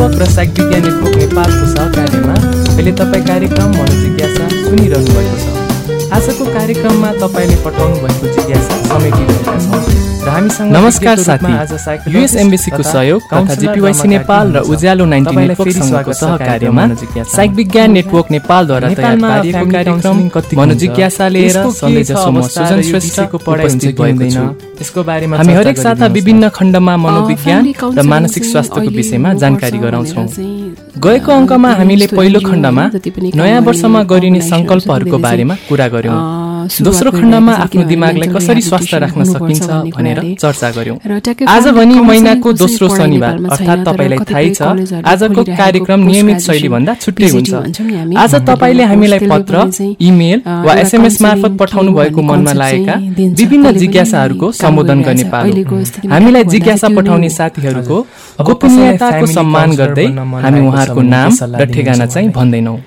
अध्यापक र साइक विज्ञानी नेपालको सहकार्यमा अहिले तपाईँ कार्यक्रम मनोजिज्ञासा सुनिरहनु भएको छ। आजको कार्यक्रममा तपाईँले पठाउनु भएको जिज्ञासा समेटिरहेका छौँ। र हामीसँग नमस्कार साथी। आज युएस एम्बेसीको सहयोग तथा जिपिवाइसी नेपाल र उज्यालो नाइन्टी नेटवर्कसँगको सहकार्यमा साइक विज्ञान नेटवर्क नेपालद्वारा तयार पारिएको कार्यक्रम मनोजिज्ञासाले र सधैँ जसो सुजन श्रेष्ठको पढाइ भएको छु यसको बारेमा हामी हरेक साता विभिन्न खण्डमा मनोविज्ञान र मानसिक स्वास्थ्यको विषयमा जानकारी गराउँछौँ। गएको अङ्कमा हामीले पहिलो खण्डमा नयाँ वर्षमा गरिने सङ्कल्पहरूको बारेमा कुरा गर्यौँ दोस्रो खण्डमा आफ्नो दिमागलाई कसरी स्वस्थ राख्न सकिन्छ भनेर चर्चा गर्यौं आज भने महिनाको दोस्रो शनिबार। अर्थात् तपाईँलाई थाहै छ आजको कार्यक्रम नियमित शैली भन्दा छुट्टै हुन्छ। आज तपाईँले हामीलाई पत्र इमेल वा एसएमएस मार्फत पठाउनु भएको मनमा लागेका विभिन्न जिज्ञासाहरूको सम्बोधन गर्ने पालो। हामीलाई जिज्ञासा पठाउने साथीहरूको गोपनीयताको सम्मान गर्दै हामी उहाँहरूको नाम र ठेगाना चाहिँ भन्दैनौँ।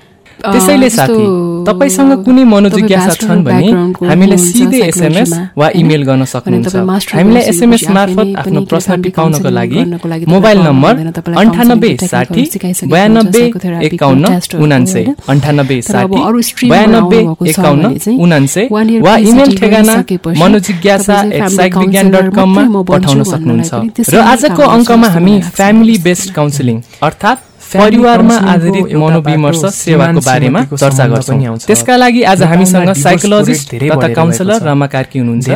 त्यसैले साथी तपाईँसँग कुनै मनोजिज्ञासा छन् भने हामीलाई सिधै एसएमएस वा इमेल गर्न सक्नुहुन्छ। हामीलाई एसएमएस मार्फत आफ्नो प्रश्न टिकाउनको लागि मोबाइल नम्बर अन्ठानब्बे साठी बयानब्बे एकाउन्न उनान्से अन्ठानब्बे साठी बयानब्बे एकाउन्न उनान्से वा इमेल ठेगाना Manojigyasa at psych Vigyan dot कममा पठाउन सक्नुहुन्छ। र आजको अङ्कमा हामी फ्यामिली बेस्ड काउन्सिलिङ अर्थात् परिवारमा आधारित मनोविमर्श सेवाको बारेमा चर्चा गर्छौँ। त्यसका लागि आज हामीसँग साइकोलोजिस्ट तथा काउन्सलर रमा कार्की हुनुहुन्छ।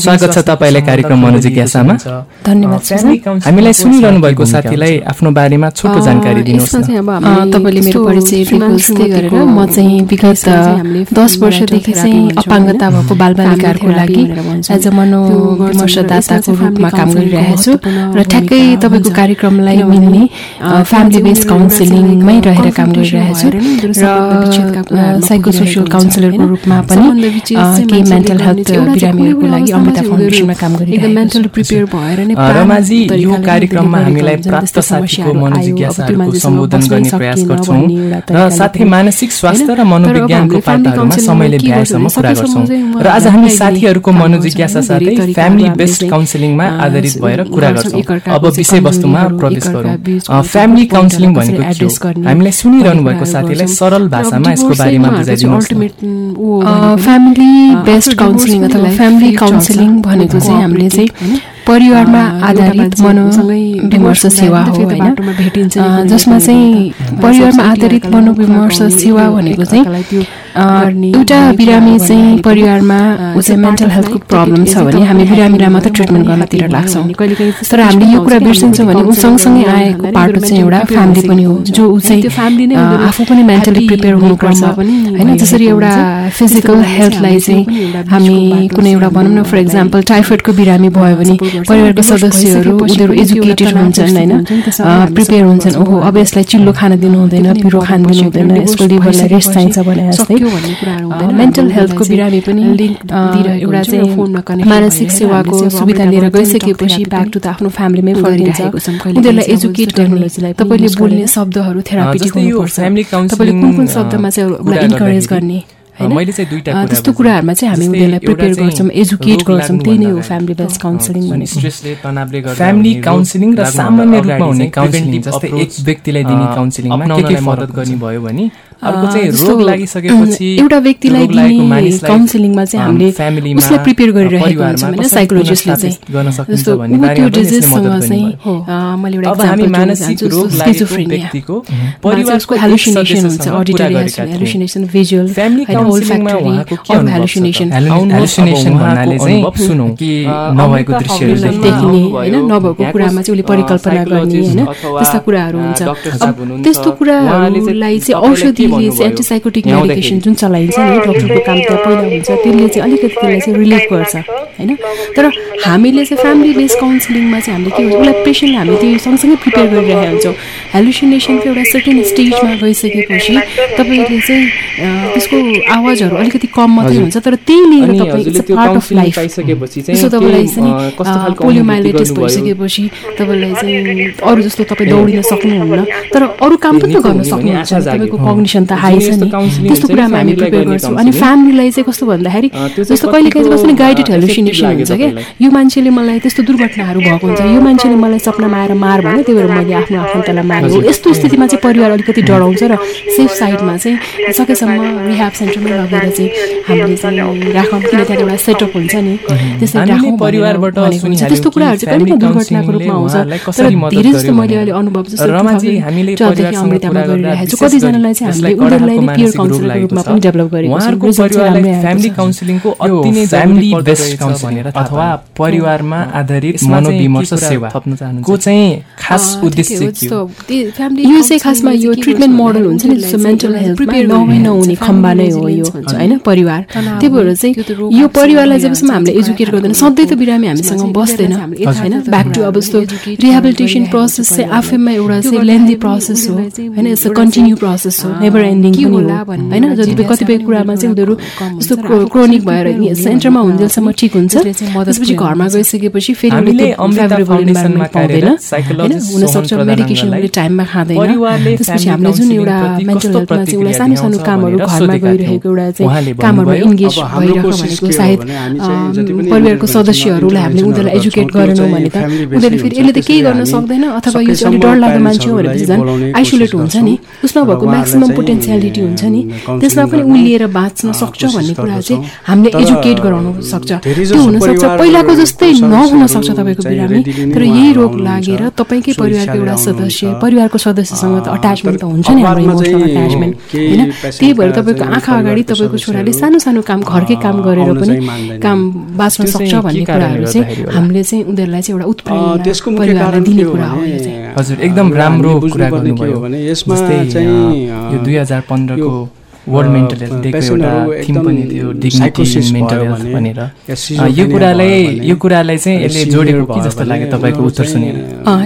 स्वागत छ तपाईँलाई कार्यक्रम मनोजिज्ञासामा धन्यवाद हामीलाई सुनिरहनु भएको साथीलाई आफ्नो बारेमा छोटो जानकारी दिनुहोस् मेरो परिचय गरेर म चाहिँ विगत वर्षदेखि चाहिँ लागि एज रूपमा काम र ठ्याक्कै तपाईँको कार्यक्रमलाई मिल्ने फ्यामिली बेस काउन्सिलिङमै रहेर काम गरिरहेछु र साइको सोसियल काउन्सिलरको रूपमा पनि केही मेन्टल हेल्थ बिरामीहरूको लागि अमृता फाउन्डेसनमा काम गरिरहेको कार्यक्रममा हामीलाई प्राप्त साथीको मनोजिज्ञासाहरूको सम्बोधन गर्ने प्रयास गर्छौँ। र साथै मानसिक स्वास्थ्य र मनोविज्ञानको पाटाहरूमा समयले भ्याएसम्म कुरा गर्छौँ। र आज हामी साथीहरूको मनोजिज्ञासा साथै फ्यामिली बेस्ड काउन्सिलिङमा आधारित भएर कुरा गर्छौँ। अब विषयवस्तुमा प्रवेश गरौँ। फ्यामिली काउन्सिलिङ पनि भनेको थियो। हामीलाई सुनिरहनु भएको साथीलाई सरल भाषामा यसको बारेमा बुझाइदिनु फ्यामिली बेस्ट काउन्सिलिङ अथवा फ्यामिली काउन्सिलिङ भनेको चाहिँ हामीले चाहिँ परिवारमा आधारित मनोविमर्श सेवा हो होइन? जसमा चाहिँ परिवारमा आधारित मनोविमर्श सेवा भनेको चाहिँ एउटा बिरामी चाहिँ परिवारमा उसै मेन्टल हेल्थको प्रब्लम छ भने हामी बिरामीलाई मात्र ट्रिटमेन्ट गर्नतिर लाग्छौँ। तर हामीले यो कुरा बिर्सिन्छौँ भने ऊ सँगसँगै आएको पार्टो चाहिँ एउटा फ्यामिली पनि हो जो ऊ चाहिँ आफू पनि मेन्टली प्रिपेयर हुनुपर्छ। होइन जसरी एउटा फिजिकल हेल्थलाई चाहिँ हामी कुनै एउटा भनौँ न फर इक्जाम्पल टाइफोइडको बिरामी भयो भने परिवारको सदस्यहरू उनीहरू एजुकेटेड हुन्छन् होइन? प्रिपेयर हुन्छन्। ओहो अब यसलाई चिल्लो खान दिनु हुँदैन पिरो खान दिनु हुँदैन यसको लिभरलाई रेस्ट चाहिन्छ भने जस्तै मेन्टल हेल्थको बिरामी पनि एउटा चाहिँ मानसिक सेवाको सुविधा लिएर गइसकेपछि ब्याक टु त आफ्नो फ्यामिलीमै फर्किन्छ। उनीहरूलाई एजुकेट गर्ने तपाईँले बोल्ने शब्दहरू थेरापी हुनुपर्छ। तपाईँले कुन कुन शब्दमा चाहिँ इन्करेज गर्ने? त्यस्तो कुराहरूमा चाहिँ हामी उनीहरूलाई प्रिपेयर गर्छौँ एजुकेट गर्छौँ त्यही नै हो फ्यामिली बेस काउन्सिलिङ भनेको फ्यामिली काउन्सिलिङ र सामान्य रूपमा हुने काउन्सिलिङ जस्तै एक व्यक्तिलाई दिने काउन्सिलिङमा के के मद्दत गर्ने भयो भने अर्को चाहिँ रोग लागिसकेपछि एउटा व्यक्तिलाई काउन्सिलिङमा चाहिँ हामीले उसलाई प्रिपेयर गरिरहेको होइन साइकोलोजिस्टले चाहिँ जस्तो त्यो डिजिजसँग चाहिँ मैले एउटा हुन्छ भिजुअल नभएको दृश्यहरू देखिने। होइन नभएको कुरामा चाहिँ उसले परिकल्पना गर्ने होइन त्यस्ता कुराहरू हुन्छ। त्यस्तो कुराहरूलाई चाहिँ औषधि त्यसले एन्टिसाइकोटिक मेडिकेसन जुन चलाइन्छ नि डक्टरको काम त्यहाँ पहिला हुन्छ त्यसले चाहिँ अलिकति त्यसलाई चाहिँ रिलिभ गर्छ होइन? तर हामीले चाहिँ फ्यामिली बेस काउन्सिलिङमा चाहिँ हामीले के भन्छ उसलाई पेसेन्टलाई हामी त्यो सँगसँगै प्रिपेयर गरिरहेका हुन्छौँ। हेलुसिनेसन चाहिँ एउटा सर्टेन स्टेजमा गइसकेपछि तपाईँले चाहिँ त्यसको आवाजहरू अलिकति कम मात्रै हुन्छ तर त्यही लिएर तपाईँ इट्स पार्ट अफ लाइफ जस्तो तपाईँलाई चाहिँ पोलियोमाइलाइटिस भइसकेपछि तपाईँलाई चाहिँ अरू जस्तो तपाईँ दौडिन सक्नुहुन्न। तर अरू काम पनि त गर्न सक्नुहुन्छ तपाईँको कग्निसन क्षमता हाई छ नि। त्यस्तो कुरामा हामी प्रिपेयर गर्छौँ। अनि फ्यामिलीलाई चाहिँ कस्तो भन्दाखेरि जस्तो कहिले कहिले कस्तो गाइडेड हेलुसिनेसन हुन्छ क्या। यो मान्छेले मलाई त्यस्तो दुर्घटनाहरू भएको हुन्छ। यो मान्छेले मलाई सपनामा आएर मार भने त्यही भएर मैले आफ्नो आफन्तलाई मारेको यस्तो स्थितिमा चाहिँ परिवार अलिकति डराउँछ र सेफ साइडमा चाहिँ सकेसम्म रिहाब सेन्टरमै लगेर चाहिँ हामीले चाहिँ राखौँ। किन त्यहाँ एउटा सेटअप हुन्छ नि। त्यसरी त्यस्तो कुराहरू चाहिँ कहिले दुर्घटनाको रूपमा आउँछ। तर धेरै जस्तो मैले अहिले अनुभव जस्तो अमृतामा गरिरहेको छु कतिजनालाई चाहिँ हामीले अथवा परिवारमा आधारित मनोविमर्श सेवा को चाहिँ खास उद्देश्य यो चाहिँ खासमा यो ट्रिटमेन्ट मोडल हुन्छ नि जस्तो मेन्टल हेल्थ नहुने नहुने खम्बा नै हो यो होइन? परिवार। त्यही भएर चाहिँ यो परिवारलाई जबसम्म हामीले एजुकेट गर्दैन सधैँ त बिरामी हामीसँग बस्दैन। होइन? ब्याक टु अब जस्तो रिहाबिलिटेसन प्रोसेस चाहिँ आफैमा एउटा चाहिँ लेन्दी प्रोसेस हो होइन यस्तो कन्टिन्यू प्रोसेस हो। नेभर नेभर एन्डिङ होइन? जति कतिपय कुरामा चाहिँ उनीहरू जस्तो क्रोनिक भएर सेन्टरमा हुन्जेलसम्म ठिक हुन्छ। त्यसपछि घरमा गइसकेपछि फेरि पाउँदैन। हुनसक्छ मेडिकेसन टाइममा खाँदैन। त्यसपछि हामीले जुन एउटा मेन्टल हेल्थमा चाहिँ एउटा सानो सानो कामहरू घरमा गइरहेको एउटा चाहिँ कामहरूमा इन्गेज भइरहेको भनेको सायद परिवारको सदस्यहरूलाई हामीले उनीहरूलाई एजुकेट गरेनौँ भने त उनीहरूले फेरि यसले त केही गर्न सक्दैन। अथवा यो चाहिँ अलिक डर लाग्दो मान्छे भनेपछि झन् आइसोलेट हुन्छ नि उसमा भएको म्याक्सिमम पोटेन्सियालिटी हुन्छ नि? त्यसलाई पनि ऊ लिएर बाँच्न सक्छ भन्ने कुरा चाहिँ हामीले एजुकेट गराउनु सक्छ। त्यो हुनसक्छ। पहिलाको जस्तै नहुन सक्छ तपाईँको बिरामी। तर यही रोग लागेर तपाईँकै परिवारको एउटा सदस्य परिवारको सदस्यसँग त अट्याचमेन्ट त हुन्छ नि हाम्रो इमोसनल अट्याचमेन्ट होइन? त्यही भएर तपाईँको आँखा अगाडि तपाईँको छोराले सानो सानो काम घरकै काम गरेर पनि काम बाँच्न सक्छ भन्ने कुराहरू चाहिँ हामीले चाहिँ उनीहरूलाई चाहिँ एउटा उत्प्रेरणा दिने कुरा हो हजुर एकदम राम्रो कुरा गर्नुभयो। भने यसमा चाहिँ दुई हजार पन्ध्रको वर्ल्ड मेन्टल हेल्थदेखि एउटा थिम पनि थियो डिग्निटी मेन्टल हेल्थ भनेर। यो कुरालाई यो कुरालाई चाहिँ यसले जोडेको के जस्तो लाग्यो तपाईँको उत्तर सुनेर?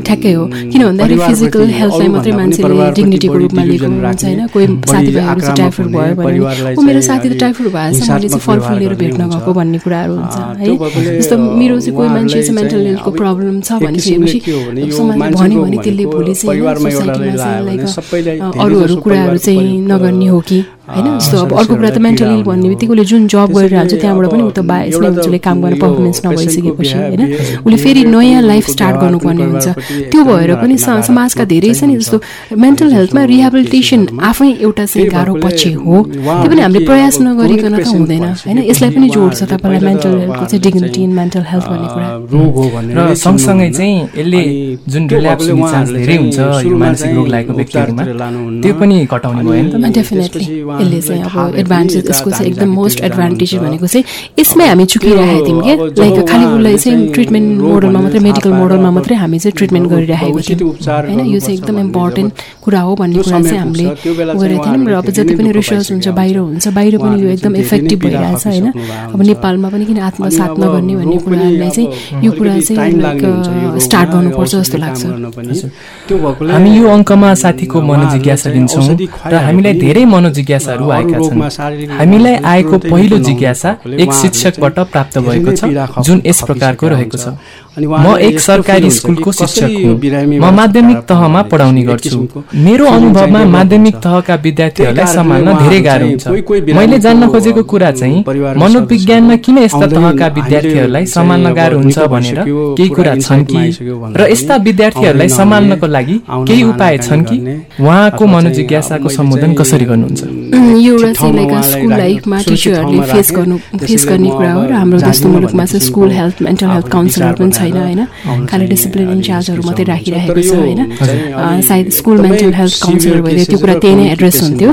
ठ्याक्कै हो। किन भन्दाखेरि फिजिकल हेल्थलाई मात्रै मान्छेले डिग्निटीको रूपमा लिएको हुन्छ होइन। कोही साथीभाइहरू टाइफोइड भयो भने मेरो साथी त टाइफोइड भएछ मैले चाहिँ फलफुल लिएर भेट्न गएको भन्ने कुराहरू हुन्छ है। जस्तो मेरो चाहिँ कोही मान्छे चाहिँ मेन्टल हेल्थको प्रब्लम छ भनिसकेपछि भन्यो भने त्यसले भोलि चाहिँ अरूहरू कुराहरू चाहिँ नगर्ने हो कि होइन? जस्तो अब अर्को कुरा त मेन्टल इल भन्ने बित्तिकै उसले जुन जब गरिरहेको छ त्यहाँबाट पनि उता त बाहिर उसले काम गर्न पर्फर्मेन्स नभइसकेपछि होइन? उसले फेरि नयाँ लाइफ स्टार्ट गर्नुपर्ने हुन्छ। त्यो भएर पनि समाजका धेरै छ नि जस्तो मेन्टल हेल्थमा रिहेबिलिटेसन आफै एउटा चाहिँ गाह्रो पछि हो। त्यो पनि हामीले प्रयास नगरिकन त हुँदैन। होइन? यसलाई पनि जोड्छ तपाईँलाई मेन्टल हेल्थको चाहिँ डिग्निटी इन मेन्टल हेल्थ भन्ने कुरा। र सँगसँगै चाहिँ यसले जुन रिल्याप्स धेरै हुन्छ यो मानसिक रोग लागेको व्यक्तिहरूमा त्यो पनि घटाउने भयो नि त डेफिनेटली यसले चाहिँ अब एडभान्टेज यसको चाहिँ एकदम मोस्ट एडभान्टेज भनेको चाहिँ यसमै हामी चुकिरहेको थियौँ कि लाइक खालि उसलाई चाहिँ ट्रिटमेन्ट मोडलमा मात्रै मेडिकल मोडलमा मात्रै हामी चाहिँ ट्रिटमेन्ट गरिरहेको थियौँ। होइन? यो चाहिँ एकदम इम्पोर्टेन्ट कुरा हो भन्ने कुरा चाहिँ हामीले गरेको थियौँ। र अब जति पनि रिसर्च हुन्छ बाहिर हुन्छ बाहिर पनि यो एकदम इफेक्टिभ भइरहेछ होइन? अब नेपालमा पनि किन आत्मसात नगर्ने भन्ने कुराहरूलाई चाहिँ यो कुरा चाहिँ लाइक स्टार्ट uh, गर्नुपर्छ जस्तो लाग्छ। हामी यो अङ्कमा साथीको मनोजिज्ञासा लिन्छौँ र हामीलाई धेरै मनोजिज्ञासा जिज्ञासाहरू आएका छन् हामीलाई आएको पहिलो जिज्ञासा एक शिक्षकबाट प्राप्त भएको छ जुन यस प्रकारको रहेको छ। म एक सरकारी स्कुलको शिक्षक हुँ। म माध्यमिक तहमा पढाउने गर्छु। मेरो अनुभवमा माध्यमिक तहका विद्यार्थीहरूलाई सम्हाल्न धेरै गाह्रो हुन्छ। मैले जान्न खोजेको कुरा चाहिँ मनोविज्ञानमा किन यस्ता तहका विद्यार्थीहरूलाई सम्हाल्न गाह्रो हुन्छ भनेर केही कुरा छन् कि र यस्ता विद्यार्थीहरूलाई सम्हाल्नको लागि केही उपाय छन् कि उहाँको मनोजिज्ञासाको सम्बोधन कसरी गर्नुहुन्छ? यो एउटा school health mental health counsellor छैन होइन? खालि डिसिप्लिन इन्चार्जहरू मात्रै राखिराखेको छ होइन? सायद स्कुल मेन्टल हेल्थ काउन्सिलर भइदियो त्यो कुरा त्यही नै एड्रेस हुन्थ्यो।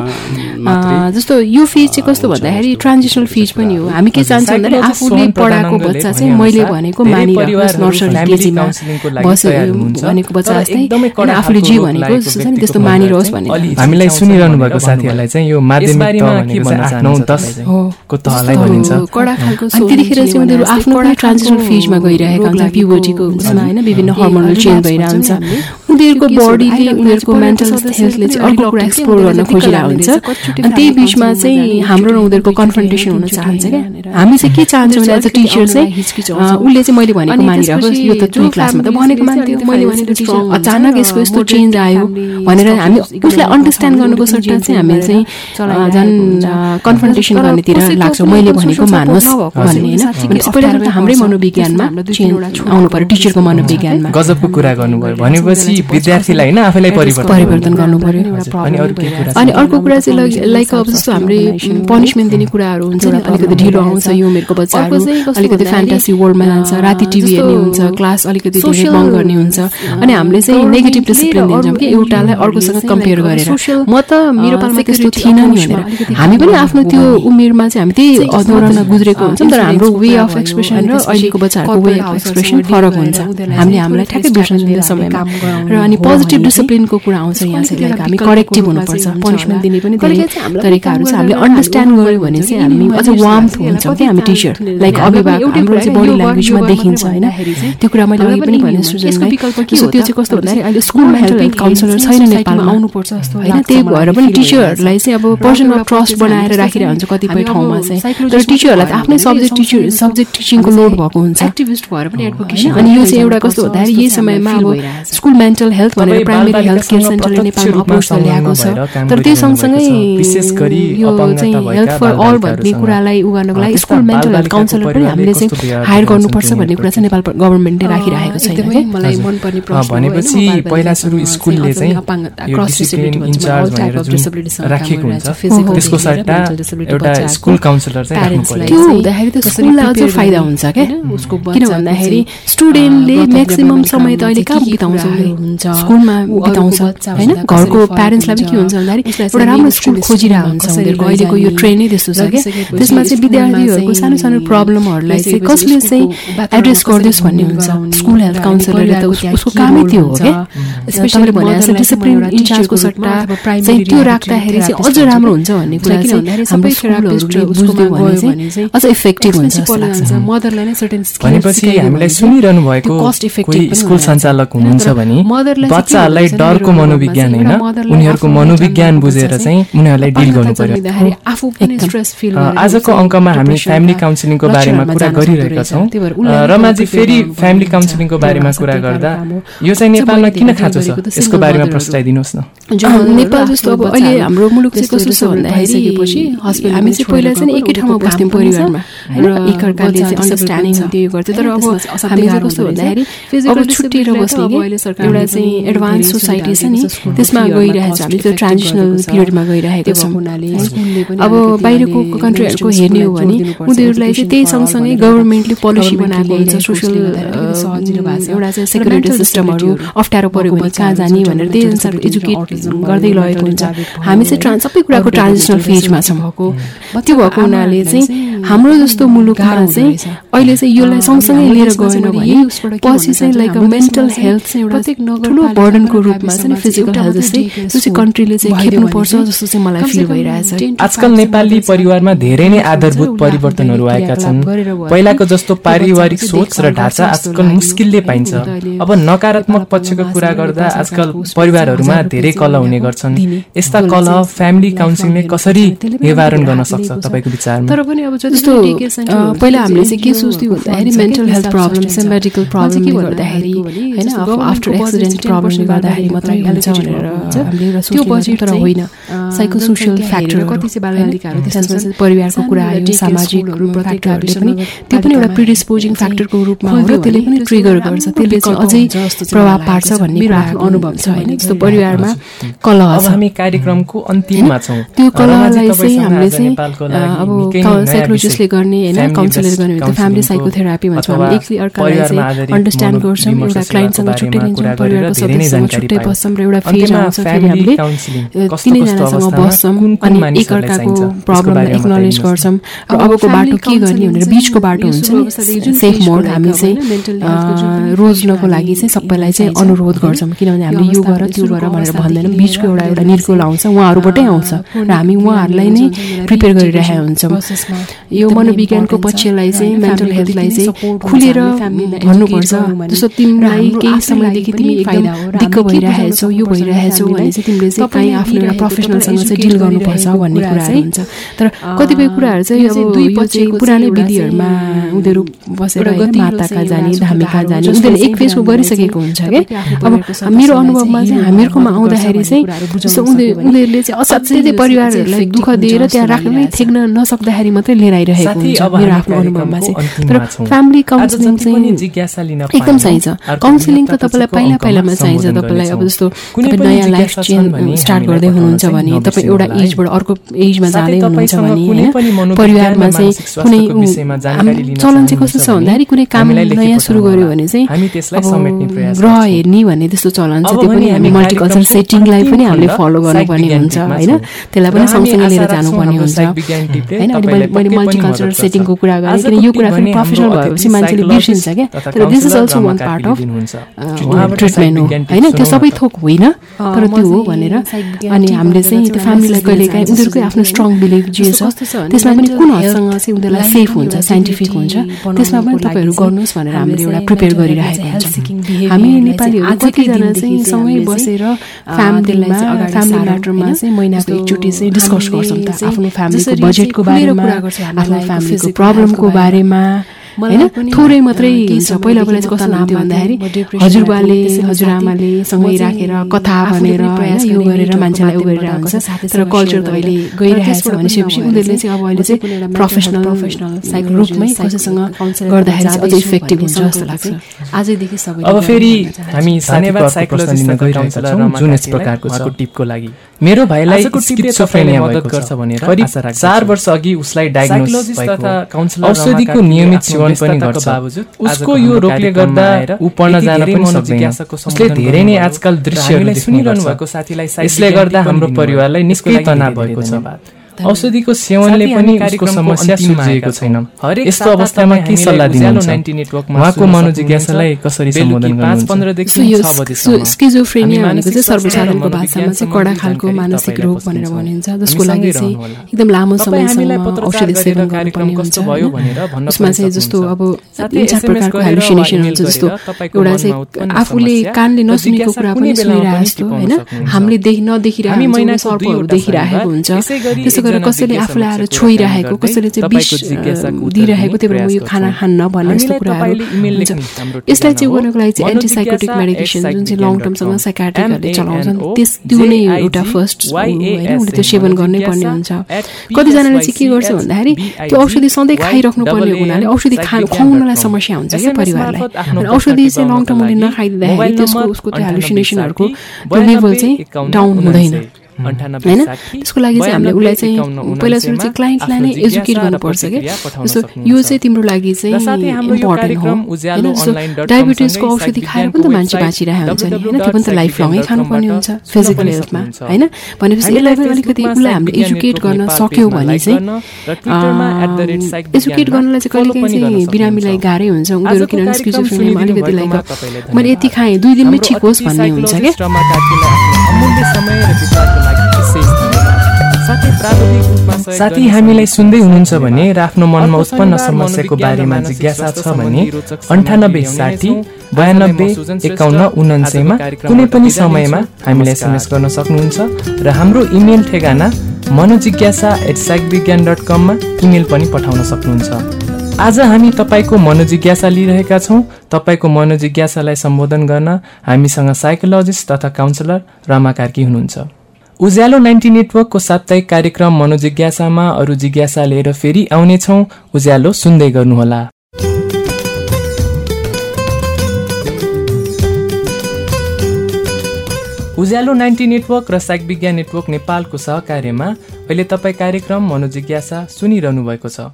जस्तो यो फिज चाहिँ कस्तो भन्दाखेरि ट्रान्जिसनल फिज पनि हो। हामी के चाहन्छौँ भन्दाखेरि आफूले पढाएको बच्चा चाहिँ मैले भनेको मानिरहेको नर्सरी केजीमा बसेर भनेको बच्चा जस्तै आफूले जे भनेको त्यस्तो मानिरहोस् भन्ने हामीलाई सुनिरहनु भएको साथीहरूलाई चाहिँ यो माध्यमिक कडा खालको त्यतिखेर चाहिँ उनीहरू आफ्नो ट्रान्जिसनल फिजमा गइरहेका हुन्छ प्युबर्टीको उसमा होइन विभिन्न हर्मोनल चेन्ज भइरहेको हुन्छ उनीहरूको बडीले उनीहरूको मेन्टल हेल्थले चाहिँ अर्को कुरा एक्सप्लोर गर्न खोजिरहेको हुन्छ। अनि त्यही बिचमा चाहिँ हाम्रो र उनीहरूको कन्फ्रन्टेसन हुन चाहन्छ क्या। हामी चाहिँ के चाहन्छौँ भने एज अ टिचर चाहिँ उसले चाहिँ मैले भनेको मानिरहेको यो त त्यो क्लासमा त भनेको मान्थ्यो मैले भनेको टिचर अचानक यसको यस्तो चेन्ज आयो भनेर हामी उसलाई अन्डरस्ट्यान्ड गर्नुको सट्टा चाहिँ हामी चाहिँ झन् कन्फ्रन्टेसन गर्नेतिर लाग्छौँ। मैले भनेको मान्नुहोस् भन्ने होइन। पहिला त हाम्रै मनोविज्ञानमा चेन्ज आउनु पर्यो टिचरको मनोविज्ञानमा। गजबको कुरा गर्नुभयो। भनेपछि विद्यार्थीलाई होइन आफैलाई परिवर्तन परिवर्तन गर्नु पर्यो। अनि अर्को कुरा चाहिँ लाइक अब जस्तो हामीले पनिसमेन्ट दिने कुराहरू हुन्छ नि अलिकति ढिलो आउँछ यो उमेरको बच्चाहरू। अलिकति फ्यान्टासी वर्ल्डमा जान्छ राति टिभी हेर्ने हुन्छ क्लास अलिकति बङ गर्ने हुन्छ। अनि हामीले चाहिँ नेगेटिभ डिसिप्लिन दिन्छौँ कि एउटालाई अर्कोसँग कम्पेयर गरेर। म त मेरो पालमा त्यस्तो थिइनँ नि भनेर हामी पनि आफ्नो त्यो उमेरमा चाहिँ हामी त्यही दौरानमा गुज्रेको हुन्छौँ तर हाम्रो वे अफ एक्सप्रेसन र अहिलेको बच्चाहरूको वे अफ एक्सप्रेसन फरक हुन्छ। हामीले हामीलाई ठ्याक्कै बिर्सन दिने समयमा। र अनि पोजिटिभ डिसिप्लिनको कुरा आउँछ यहाँ चाहिँ हामी करेक्टिभ हुनुपर्छ पनिसमेन्ट दिने पनि धेरै तरिकाहरू छ। हामीले अन्डरस्ट्यान्ड गऱ्यो भने चाहिँ हामी अझ वार्म हुन्छौँ कि हामी टिचर लाइक अभिभावक हाम्रो चाहिँ बडी ल्याङ्ग्वेजमा देखिन्छ होइन। त्यो कुरा मैले अघि पनि भने सृजनलाई। त्यो चाहिँ कस्तो भन्दाखेरि अहिले स्कुलमा हेल्थ काउन्सिलर छैन नेपालमा। आउनुपर्छ जस्तो होइन त्यही भएर पनि टिचरहरूलाई चाहिँ अब पर्सन अफ ट्रस्ट बनाएर राखिरहेको हुन्छ कतिपय ठाउँमा चाहिँ तर टिचरहरूलाई त आफ्नै सब्जेक्ट टिचर सब्जेक्ट टिचिङको लोड भएको हुन्छ एक्टिभिस्ट भएर पनि अनि यो चाहिँ एउटा कस्तो भन्दाखेरि यही समयमा अब स्कुल मेन्टल हेल्थ भनेर प्राइमेरी हेल्थ केयर सेन्टरले नेपालमा अप्रोच ल्याएको छ। तर त्यो सँगसँगै विशेष गरी यो अपाङ्गता चाहिँ भएका हेल्थ फर अल भन्ने कुरालाई उ गर्नको लागि स्कुल मेन्टल हेल्थ काउन्सिलर पनि हामीले चाहिँ हायर गर्नुपर्छ भन्ने कुरा चाहिँ नेपाल गभर्मेन्टले एकदमै क्या मलाई। मनपर्ने भनेपछि पहिला सुरु स्कुलले चाहिँ छ, त्यो हुँदाखेरि त स्कुललाई अझ फाइदा हुन्छ क्या किन भन्दाखेरि स्टुडेन्टले म्याक्सिमम समय त अहिले कहाँ बिताउँछ स्कुलमा बिताउँछ होइन? घरको प्यारेन्ट्सलाई पनि के हुन्छ, भन्दाखेरि एउटा राम्रो स्कुल खोजिरहेको हुन्छ उनीहरूको अहिलेको यो ट्रेनै त्यस्तो छ क्या त्यसमा चाहिँ विद्यार्थीहरूको सानो सानो प्रब्लमहरूलाई चाहिँ कसले चाहिँ एड्रेस गरिदियोस् भन्ने हुन्छ। स्कुल हेल्थ काउन्सिलरले त उसको कामै त्यो हो क्या? तपाईँले भने जस्तो डिसिप्लिन इन्चार्जको सट्टा चाहिँ त्यो राख्दाखेरि चाहिँ अझ राम्रो हुन्छ भन्ने कुरा किन चाहिँ भन्दाखेरि हाम्रो स्कुलहरूले भने गयो भने चाहिँ चाहिँ अझ इफेक्टिभ हुन्छ जस्तो लाग्छ। मदरलाई नै सर्टेन भनेपछि हामीलाई सुनिरहनु भएको स्कुल सञ्चालक हुनुहुन्छ भने बच्चाहरूलाई डरको मनोविज्ञान होइन उनीहरूको मनोविज्ञान बुझेर चाहिँ उनीहरूलाई डिल गर्नु पर्यो। आफू पनि स्ट्रेस फिल अ, आजको अङ्कमा हामी फ्यामिली काउन्सिलिङको बारेमा कुरा गरिरहेका छौँ। रमाजी फेरि फ्यामिली काउन्सिलिङको बारेमा कुरा गर्दा यो चाहिँ नेपालमा किन खाँचो छ? यसको बारेमा प्रस्ताइदिनुहोस् न। नेपाल जस्तो अब अहिले हाम्रो मुलुक चाहिँ कस्तो छ भन्दाखेरि हामी चाहिँ पहिला चाहिँ एकै ठाउँमा बस्थ्यौँ परिवारमा र एकअर्काले चाहिँ अन्डरस्ट्यान्डिङ हुन्थ्यो यो गर्थ्यो तर अब हामी चाहिँ कस्तो भन्दाखेरि अब छुट्टिएर बस्ने कि? एउटा चाहिँ एडभान्स सोसाइटी छ नि। त्यसमा गइरहेको छ हामी त्यो ट्रान्जिसनल पिरियडमा गइरहेको छौँ। अब बाहिरको कन्ट्रीहरूको हेर्ने हो भने उनीहरूलाई चाहिँ त्यही सँगसँगै गभर्मेन्टले पोलिसी बनाएको हुन्छ सोसियल एउटा चाहिँ सेक्युरिटी सिस्टमहरू अप्ठ्यारो पऱ्यो भने कहाँ जाने भनेर त्यही अनुसार एजुकेट गर्दै लगेको हुन्छ। हामी चाहिँ ट्रान्स सबै कुराको ट्रान्जिसनल फेजमा छौँ। त्यो भएको हुनाले चाहिँ हाम्रो जस्तो मुलुकमा चाहिँ अहिले चाहिँ यसलाई सँगसँगै लिएर गएन भने पछि चाहिँ लाइक मेन्टल हेल्थ चाहिँ एउटा ठुलो बर्डनको रूपमा चाहिँ फिजिकल हेल्थ जस्तै त्यो चाहिँ कन्ट्रीले चाहिँ खेप्नुपर्छ जस्तो चाहिँ मलाई फिल भइरहेछ। आजकल नेपाली परिवारमा धेरै नै आधारभूत परिवर्तनहरू आएका छन्। पहिलाको जस्तो पारिवारिक सोच र ढाँचा आजकल मुस्किलले पाइन्छ। अब नकारात्मक पक्षको कुरा गर्दा आजकल परिवारहरूमा धेरै कलह हुने गर्छन्। यस्ता कलह फ्यामिली काउन्सिलिङले कसरी निवारण गर्न सक्छ तपाईँको विचारमा? तर पनि अब जस्तो पहिला हामीले चाहिँ के सोच्थ्यौँ भन्दाखेरि मेन्टल हेल्थ प्रब्लम मेडिकल प्रब्लमले गर्दाखेरि होइन आफ्टर एक्सिडेन्ट प्रब्लमले गर्दाखेरि मात्रै हुन्छ भनेर हामीले एउटा सोच्थ्यौँ तर होइन। साइको सोसियल फ्याक्टर कति चाहिँ बालबालिकाहरू त्यसमा परिवारको कुरा आयो सामाजिक फ्याक्टरहरूले पनि। त्यो पनि एउटा प्रिडिस्पोजिङ फ्याक्टरको रूपमा हो र त्यसले पनि ट्रिगर गर्छ। त्यसले चाहिँ अझै प्रभाव पार्छ भन्ने कुराको अनुभव छ होइन। जस्तो परिवारमा छ हामी कार्यक्रमको अन्तिममा छौँ। त्यो कलालाई चाहिँ हामीले चाहिँ अब साइकोलोजिस्टले गर्ने होइन? काउन्सिलर गर्ने फ्यामिली साइकोथेरापी भन्छौँ हामी एकली अर्कालाई परिवारमा अन्डरस्ट्यान्ड गर्छौँ एउटा क्लाइन्टसँग छुट्टै लिन्छौँ परिवारको सदस्यसँग छुट्टै। बस्छौँ र एउटा फेज अन्त्यमा आउँछ फेरि हामीले तिनैजनासँग बस्छौँ अनि एकअर्काको प्रब्लमलाई एक्नोलेज। गर्छौँ। र अबको बाटो के गर्ने भनेर बिचको बाटो हुन्छ नि सेफ मोड हामी चाहिँ रोज्नको लागि चाहिँ सबैलाई चाहिँ अनुरोध गर्छौँ। किनभने हामीले यो गर त्यो गर भनेर भन्दैनौँ। बिचको एउटा एउटा निर्कुल आउँछ उहाँहरूबाटै आउँछ। र हामी उहाँहरूलाई नै प्रिपेयर गरिरहेका हुन्छौँ यो मनोविज्ञानको पक्षलाई चाहिँ मेन्टल हेल्थलाई चाहिँ खुलेर भन्नुपर्छ। जस्तो तिमीलाई केही समयदेखि तिमी एकदम दिक्क भइरहेछौ यो भइरहेछौ भने चाहिँ तिमीले चाहिँ काहीँ आफ्नो एउटा प्रोफेसनलसँग चाहिँ डिल गर्नुपर्छ भन्ने कुराहरू हुन्छ। तर कतिपय कुराहरू चाहिँ अब यो चाहिँ पुरानै विधिहरूमा उनीहरू बसेर माता कहाँ जाने धामी कहाँ जाने उनीहरूले एक फेसको गरिसकेको हुन्छ क्या अब मेरो अनुभवमा चाहिँ हामीहरूकोमा आउँदाखेरि चाहिँ जस्तो उनीहरूले चाहिँ असाध्यै चाहिँ परिवारहरूलाई दुःख दिएर त्यहाँ राख्नै थेक्न नसक्दाखेरि मात्रै लिएर आइरहेको हुन्छ। मेरो आफ्नो अनुभवमा चाहिँ। तर फ्यामिली काउन्सिलिङ चाहिँ एकदम चाहिन्छ। काउन्सिलिङ त तपाईँलाई पहिला पहिलामा चाहिन्छ। तपाईँलाई अब जस्तो तपाईँ नयाँ लाइफ चेन्ज स्टार्ट गर्दै हुनुहुन्छ भने तपाईँ एउटा एजबाट अर्को एजमा जाँदै हुनुहुन्छ भने होइन? परिवारमा चाहिँ कुनै चलन चाहिँ कस्तो छ भन्दाखेरि कुनै काम नयाँ सुरु गर्यो भने चाहिँ ग्रह हेर्ने भन्ने त्यस्तो चलन छ त्यो पनि हामी मल्टिकल्चर सेटिङलाई पनि हामीले फलो गर्नुपर्ने हुन्छ होइन? त्यसलाई पनि सँगसँगै लिएर जानुपर्ने हुन्छ। होइन अनि मैले मैले मल्टिकल्चरल सेटिङको कुरा गरेँ किन यो कुरा पनि प्रोफेसनल भएपछि मान्छेले बिर्सिन्छ क्या तर this is also one part of treatment हो। होइन त्यो सबै थोक होइन तर त्यो हो भनेर अनि हामीले चाहिँ त्यो फ्यामिलीलाई कहिले काहीँ उनीहरूकै आफ्नो स्ट्रङ बिलिभ जे छ त्यसमा पनि कुन हदसँग चाहिँ उनीहरूलाई सेफ हुन्छ साइन्टिफिक हुन्छ त्यसमा पनि तपाईँहरू गर्नुहोस् भनेर हामीले एउटा प्रिपेयर गरिरहेको हुन्छ हामी नेपालीहरू कतिजना चाहिँ सँगै बसेर फ्यामिलीलाई फ्यामिली म्याटरमा चाहिँ महिनाको एकचोटि चाहिँ डिस्कस गर्छौँ त आफ्नो फ्यामिलीको बजेटको बारेमा आफ्नो फ्यामिलीको प्रब्लमको बारेमा होइन? थोरै मात्रै हुन्छ। पहिला पहिला चाहिँ कस्तो हुन्थ्यो भन्दाखेरि हजुरबाले हजुरआमाले सँगै राखेर कथा भनेर यो गरेर मान्छेलाई उ गरेर हुन्छ तर कल्चर त अहिले गइरहेको छ भनिसकेपछि उनीहरूले चाहिँ अब अहिले चाहिँ प्रोफेसनल प्रोफेसनल साइको रूपमै कसैसँग गर्दाखेरि चाहिँ अझै इफेक्टिभ हुन्छ जस्तो लाग्छ। आजैदेखि सबै अब फेरि हामी सानेबाद साइकोलोजिस्टमा गइरहेका छौँ जुन यस प्रकारको छ। टिपको लागि। मेरो भाइलाई स्किजोफ्रेनिया मद्दत गर्छ भनेर करिब चार वर्ष अघि उसलाई डायग्नोस भएको औषधिको नियमित सेवन पनि गर्छ उसको यो रोगले गर्दा ऊ पढ्न जान पनि सक्दैन। उसले धेरै नै आजकल दृश्यहरू सुनिरहनु भएको साथीलाई यसले गर्दा हाम्रो परिवारलाई निकै तनाव भएको छ। औषधिको सेवनले पनि उसको समस्या सुल्झिएको छैन यस्तो अवस्थामा के सल्लाह दिनुहुन्छ उहाँको मनोजिज्ञासालाई कसरी सम्बोधन गर्नुहुन्छ स्किजोफ्रेनिया भनेको चाहिँ सर्वसाधारणको भाषामा चाहिँ कडा खालको मानसिक रोग भनेर भनिन्छ जसको लागि चाहिँ एकदम लामो समयसम्म औषधि सेवन गर्नुपर्ने हुन्छ उसमा चाहिँ जस्तो अब तिन चार प्रकारको हेलुसिनेसन हुन्छ जस्तो एउटा चाहिँ आफूले कानले नसुनेको कुरा पनि सुनिरहेको जस्तो होइन हामीले देखि नदेखिरहेको हुन्छ त्यसो गरेर कसैले आफूलाई आएर छोइरहेको कसैले चाहिँ विष दिइरहेको त्यही भएर म यो खाना खान्न भन्ने जस्तो कुराहरू हुन्छ। यसलाई चाहिँ गर्नको लागि चाहिँ एन्टिसाइकोटिक मेडिकेसन जुन चाहिँ लङ टर्मसँग साइकाट्रिकहरूले चलाउँछन् त्यस त्यो नै एउटा फर्स्ट होइन? उसले त्यो सेवन गर्नै पर्ने हुन्छ। कतिजनाले चाहिँ के गर्छ भन्दाखेरि त्यो औषधि सधैँ खाइराख्नु पर्ने हुनाले औषधि खा खुवाउनलाई समस्या हुन्छ क्या परिवारलाई। अनि औषधि चाहिँ लङ टर्म उसले नखाइदिँदाखेरि त्यसको उसको त्यो हेलुसिनेसनहरूको लेभल चाहिँ डाउन हुँदैन। त्यसको लागि चाहिँ हामीले उसलाई चाहिँ पहिला सुरु चाहिँ क्लाइन्टलाई नै एजुकेट गर्नुपर्छ कि जस्तो यो चाहिँ तिम्रो लागि चाहिँ इम्पोर्टेन्ट हो। होइन? जस्तो डायबिटिजको औषधि खाएर पनि त मान्छे बाँचिरहेको हुन्छ नि। होइन? त्यो पनि त लाइफ लङै खानुपर्ने हुन्छ फिजिकल हेल्थमा होइन? भनेपछि यसलाई पनि अलिकति उसलाई हामीले एजुकेट गर्न सक्यौँ भने चाहिँ एजुकेट गर्नलाई चाहिँ कहिले काहीँ चाहिँ बिरामीलाई गाह्रै हुन्छ। उनीहरू किनभने स्किजोफ्रेनियामा अलिकति लाइक मैले यति खाएँ। दुई दिनमै ठिक होस् भन्ने हुन्छ क्या। साथी हामीलाई सुन्दै हुनुहुन्छ भने र आफ्नो मनमा उत्पन्न समस्याको बारेमा जिज्ञासा छ भने अन्ठानब्बे साठी बयानब्बे एकाउन्न उनान्सयमा कुनै पनि समयमा हामीलाई एसएमएस गर्न सक्नुहुन्छ र हाम्रो इमेल ठेगाना Manojigyasa at psych Vigyan dot कममा इमेल पनि पठाउन सक्नुहुन्छ। आज हामी तपाईँको मनोजिज्ञासा लिइरहेका छौँ। तपाईँको मनोजिज्ञासालाई सम्बोधन गर्न हामीसँग साइकोलोजिस्ट तथा काउन्सिलर रमा कार्की हुनुहुन्छ। उज्यालो नाइन्टी नेटवर्कको साप्ताहिक कार्यक्रम मनोजिज्ञासामा अरू जिज्ञासा लिएर फेरि आउनेछौँ। उज्यालो सुन्दै गर्नुहोला। उज्यालो नाइन्टी नेटवर्क र साइक विज्ञान नेटवर्क नेपालको सहकार्यमा अहिले तपाईँ कार्यक्रम मनोजिज्ञासा सुनिरहनु भएको छ।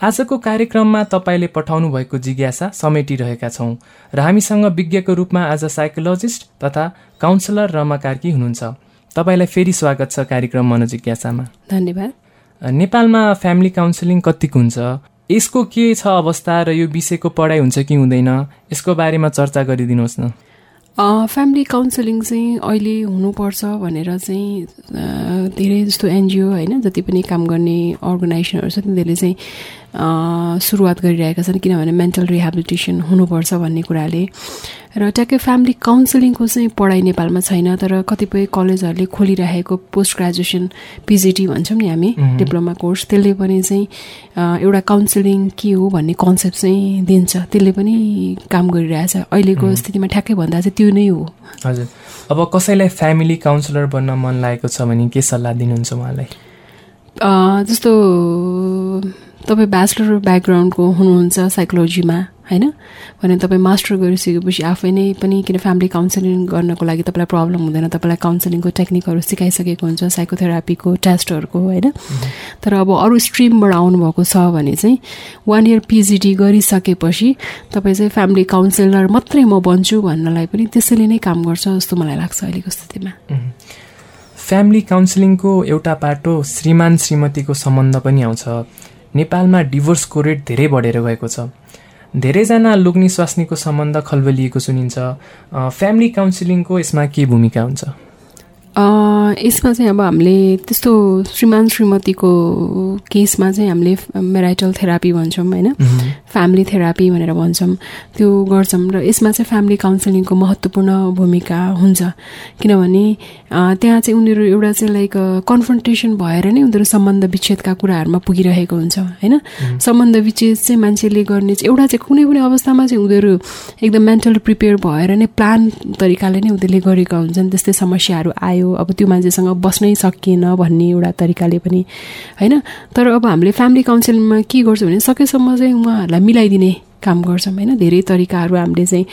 आजको कार्यक्रममा तपाईँले पठाउनु भएको जिज्ञासा समेटिरहेका छौँ र हामीसँग विज्ञको रूपमा आज साइकोलोजिस्ट तथा काउन्सिलर रमा कार्की हुनुहुन्छ। तपाईँलाई फेरि स्वागत छ कार्यक्रम मनोजिज्ञासामा। धन्यवाद। नेपालमा फ्यामिली काउन्सिलिङ कतिको हुन्छ? यसको के छ अवस्था र यो विषयको पढाइ हुन्छ कि हुँदैन? यसको बारेमा चर्चा गरिदिनुहोस् न। फ्यामिली काउन्सिलिङ चाहिँ अहिले हुनुपर्छ भनेर चाहिँ धेरै जस्तो एनजिओ होइन जति पनि काम गर्ने अर्गनाइजेसनहरू छ तिनीहरूले चाहिँ सुरुवात गरिरहेका छन् किनभने मेन्टल रिहेबिलिटेसन हुनुपर्छ भन्ने कुराले। र ट्याक्कै फ्यामिली काउन्सिलिङको चाहिँ पढाइ नेपालमा छैन तर कतिपय कलेजहरूले खोलिरहेको पोस्ट ग्रेजुएसन पिजिटी भन्छौँ नि हामी डिप्लोमा कोर्स त्यसले पनि चाहिँ एउटा काउन्सिलिङ के हो भन्ने कन्सेप्ट चाहिँ दिन्छ। त्यसले पनि काम गरिरहेछ। अहिलेको स्थितिमा ठ्याक्कै भन्दा चाहिँ त्यो नै हो। हजुर। अब कसैलाई फ्यामिली काउन्सिलर बन्न मन लागेको छ भने के सल्लाह दिनुहुन्छ उहाँलाई? जस्तो तपाईँ ब्याचलर ब्याकग्राउन्डको हुनुहुन्छ साइकोलोजीमा होइन? भने तपाईँ मास्टर गरिसकेपछि आफै नै पनि किन फ्यामिली काउन्सिलिङ गर्नको लागि तपाईँलाई प्रब्लम हुँदैन तपाईँलाई काउन्सिलिङको टेक्निकहरू सिकाइसकेको हुन्छ साइकोथेरापीको टेस्टहरूको होइन? तर अब अरू स्ट्रिमबाट आउनुभएको छ भने चाहिँ वान इयर पिजिडी गरिसकेपछि तपाईँ चाहिँ फ्यामिली काउन्सिलर मात्रै म बन्छु भन्नलाई पनि त्यसैले नै काम गर्छ जस्तो मलाई लाग्छ अहिलेको स्थितिमा। फ्यामिली काउन्सिलिङको एउटा पाटो श्रीमान श्रीमतीको सम्बन्ध पनि आउँछ। नेपालमा डिभोर्सको रेट धेरै बढेर गएको छ। धेरैजना लोग्ने स्वास्नीको सम्बन्ध खलबलिएको सुनिन्छ। फ्यामिली काउन्सिलिङको यसमा के भूमिका हुन्छ? यसमा चाहिँ अब हामीले त्यस्तो श्रीमान श्रीमतीको केसमा चाहिँ हामीले मेराइटल थेरापी भन्छौँ होइन? फ्यामिली थेरापी भनेर भन्छौँ। त्यो गर्छौँ र यसमा चाहिँ फ्यामिली काउन्सिलिङको महत्त्वपूर्ण भूमिका हुन्छ। किनभने त्यहाँ चाहिँ उनीहरू एउटा चाहिँ लाइक कन्फ्रन्टेसन भएर नै उनीहरू सम्बन्ध विच्छेदका कुराहरूमा पुगिरहेको हुन्छ होइन? सम्बन्ध विच्छेद चाहिँ मान्छेले गर्ने चाहिँ एउटा चाहिँ कुनै कुनै अवस्थामा चाहिँ उनीहरू एकदम मेन्टल प्रिपेयर भएर नै प्लान तरिकाले नै उनीहरूले गरेका हुन्छन् त्यस्तै समस्याहरू आयो। अब त्यो मान्छेसँग बस्नै सकिएन भन्ने एउटा तरिकाले पनि होइन? तर अब हामीले फ्यामिली काउन्सिलिङमा के गर्छौँ भने सकेसम्म चाहिँ उहाँहरूलाई मिलाइदिने काम गर्छौँ होइन? धेरै तरिकाहरू हामीले चाहिँ